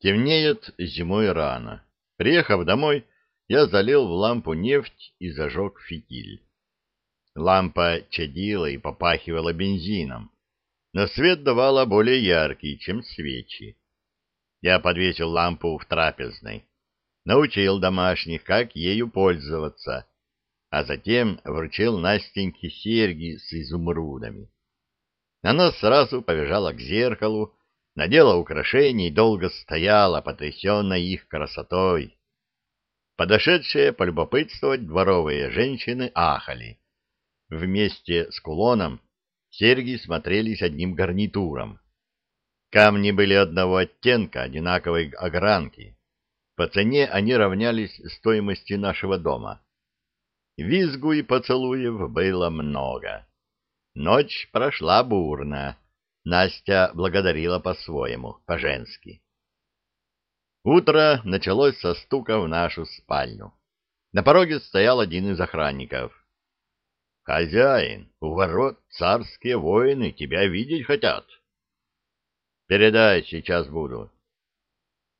Темнеет зимой рано. Приехав домой, я залил в лампу нефть и зажег фитиль. Лампа чадила и попахивала бензином, но свет давала более яркий, чем свечи. Я подвесил лампу в трапезной, научил домашних, как ею пользоваться, а затем вручил Настеньке серьги с изумрудами. Она сразу побежала к зеркалу, надела украшения и долго стояла, потрясенная их красотой. Подошедшие полюбопытствовать дворовые женщины ахали. Вместе с кулоном серьги смотрелись одним гарнитуром. Камни были одного оттенка, одинаковой огранки. По цене они равнялись стоимости нашего дома. Визгу и поцелуев было много. Ночь прошла бурно. Настя благодарила по-своему, по-женски. Утро началось со стука в нашу спальню. На пороге стоял один из охранников. — Хозяин, у ворот царские воины тебя видеть хотят. — Передай, сейчас буду.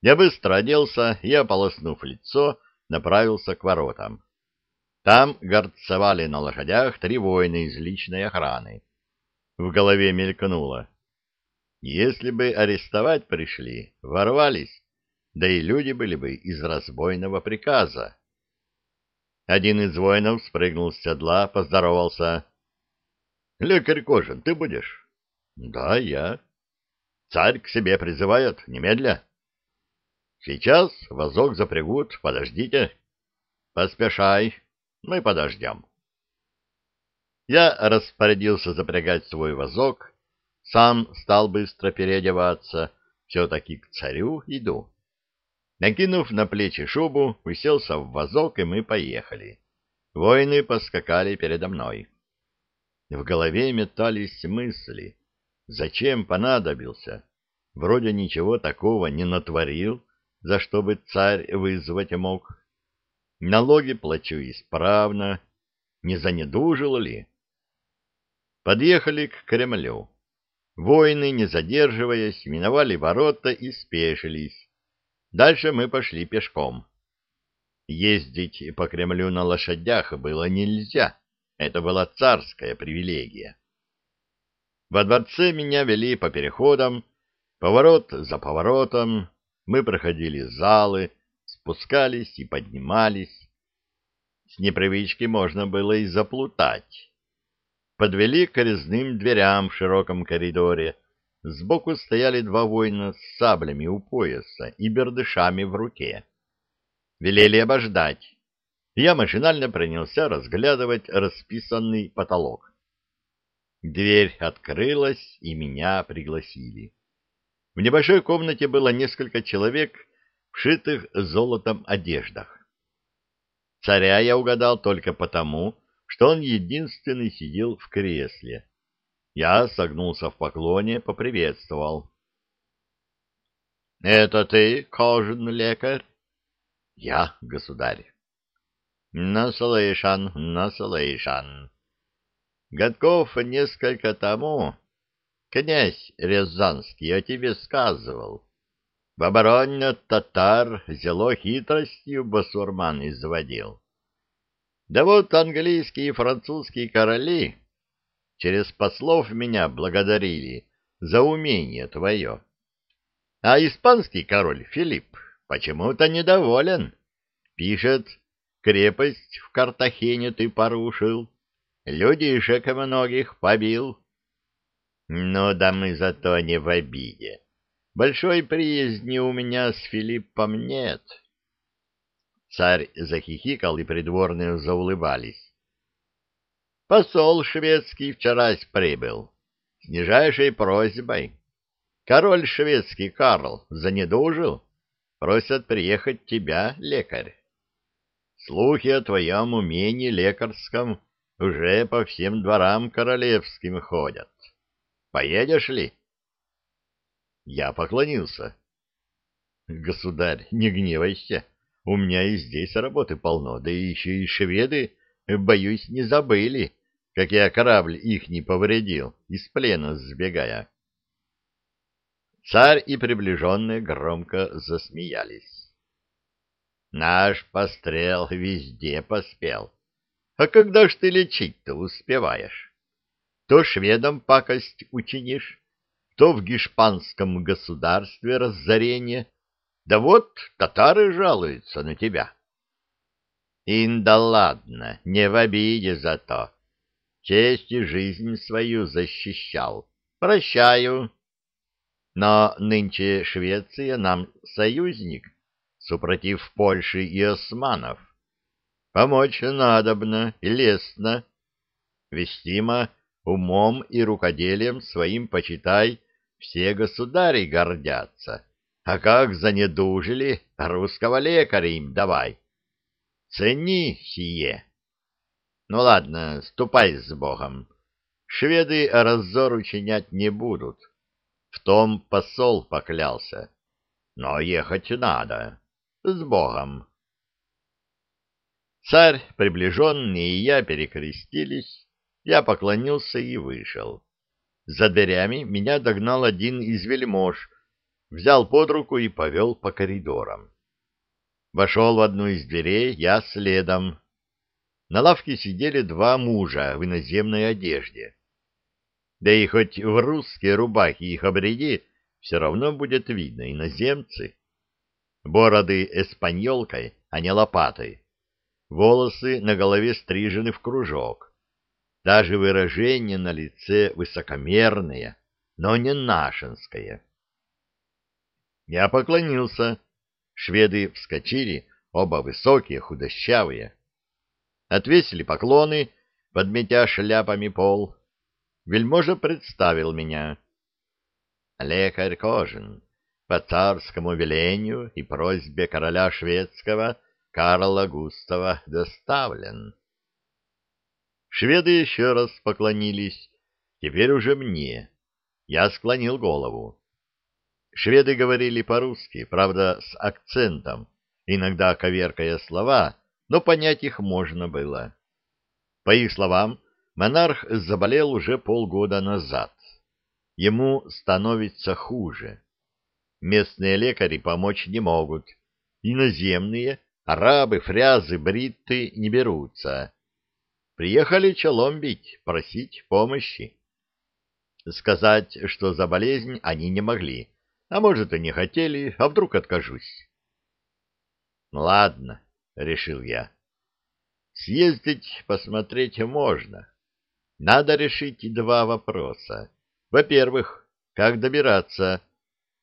Я быстро оделся и, ополоснув лицо, направился к воротам. Там горцевали на лошадях три воина из личной охраны. В голове мелькнуло. Если бы арестовать пришли, ворвались, да и люди были бы из разбойного приказа. Один из воинов спрыгнул с седла, поздоровался. — Лекарь Кожин, ты будешь? — Да, я. — Царь к себе призывает, немедля. — Сейчас возок запрягут, подождите. — Поспешай, мы подождем. Я распорядился запрягать свой вазок, сам стал быстро переодеваться, все-таки к царю иду. Накинув на плечи шубу, уселся в вазок, и мы поехали. Воины поскакали передо мной. В голове метались мысли. Зачем понадобился? Вроде ничего такого не натворил, за что бы царь вызвать мог. Налоги плачу исправно. Не занедужил ли? Подъехали к Кремлю. Воины, не задерживаясь, миновали ворота и спешились. Дальше мы пошли пешком. Ездить по Кремлю на лошадях было нельзя. Это была царская привилегия. Во дворце меня вели по переходам, поворот за поворотом. Мы проходили залы, спускались и поднимались. С непривычки можно было и заплутать. Подвели к резным дверям в широком коридоре. Сбоку стояли два воина с саблями у пояса и бердышами в руке. Велели обождать. Я машинально принялся разглядывать расписанный потолок. Дверь открылась, и меня пригласили. В небольшой комнате было несколько человек вшитых золотом одеждах. Царя я угадал только потому, что он единственный сидел в кресле. Я согнулся в поклоне, поприветствовал. — Это ты, кожен лекарь? — Я, государь. — Наслышан, наслышан. Годков несколько тому князь Рязанский о тебе сказывал. В обороне татар зело хитростью басурман изводил. Да вот английские и французские короли через послов меня благодарили за умение твое. А испанский король Филипп почему-то недоволен. Пишет, крепость в Картахене ты порушил, людишек многих побил. Ну да мы зато не в обиде. Большой приязни у меня с Филиппом нет. Царь захихикал, и придворные заулыбались. Посол шведский вчерась прибыл с нижайшей просьбой. Король шведский Карл занедужил, просят приехать тебя, лекарь. Слухи о твоем умении лекарском уже по всем дворам королевским ходят. Поедешь ли? Я поклонился. Государь, не гневайся. У меня и здесь работы полно, да еще и шведы, боюсь, не забыли, как я корабль их не повредил, из плена сбегая. Царь и приближенные громко засмеялись. Наш пострел везде поспел. А когда ж ты лечить-то успеваешь? То шведам пакость учинишь, то в гешпанском государстве разорение. Да вот татары жалуются на тебя. Ин да ладно, не в обиде за то. Честь и жизнь свою защищал. Прощаю. Но нынче Швеция нам союзник, супротив Польши и османов. Помочь надобно и лестно. Вестимо умом и рукоделием своим, почитай, все государи гордятся. А как занедужили, русского лекаря им давай. Цени сие. Ну ладно, ступай с Богом. Шведы раззор учинять не будут. В том посол поклялся. Но ехать надо. С Богом. Царь, приближенный и я перекрестились. Я поклонился и вышел. За дверями меня догнал один из вельмож, взял под руку и повел по коридорам. Вошел в одну из дверей, я следом. На лавке сидели два мужа в иноземной одежде. Да и хоть в русские рубахи их обреди, все равно будет видно иноземцы. Бороды эспаньолкой, а не лопатой. Волосы на голове стрижены в кружок даже выражение на лице высокомерное, но не нашинское. Я поклонился. Шведы вскочили, оба высокие, худощавые. Отвесили поклоны, подметя шляпами пол. Вельможа представил меня. Лекарь Кожин, по царскому велению и просьбе короля шведского Карла Густава доставлен. Шведы еще раз поклонились, теперь уже мне. Я склонил голову. Шведы говорили по-русски, правда, с акцентом, иногда коверкая слова, но понять их можно было. По их словам, монарх заболел уже полгода назад. Ему становится хуже. Местные лекари помочь не могут. Иноземные, арабы, фрязы, бритты не берутся. Приехали челом бить, просить помощи. Сказать, что за болезнь они не могли, а может и не хотели, а вдруг откажусь. Ладно, решил я. Съездить посмотреть можно. Надо решить два вопроса. Во-первых, как добираться?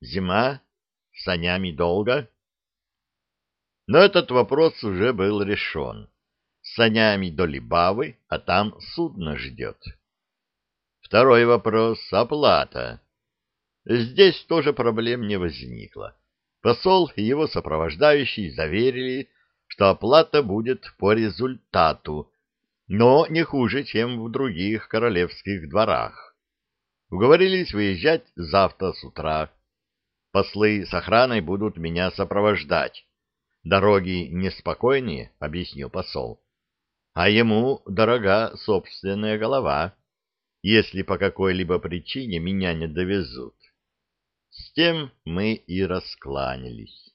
Зима? Санями долго? Но этот вопрос уже был решен санями до Либавы, а там судно ждет. Второй вопрос — оплата. Здесь тоже проблем не возникло. Посол и его сопровождающий заверили, что оплата будет по результату, но не хуже, чем в других королевских дворах. Уговорились выезжать завтра с утра. Послы с охраной будут меня сопровождать. Дороги неспокойнее, — объяснил посол а ему дорога собственная голова, если по какой-либо причине меня не довезут. С тем мы и раскланялись.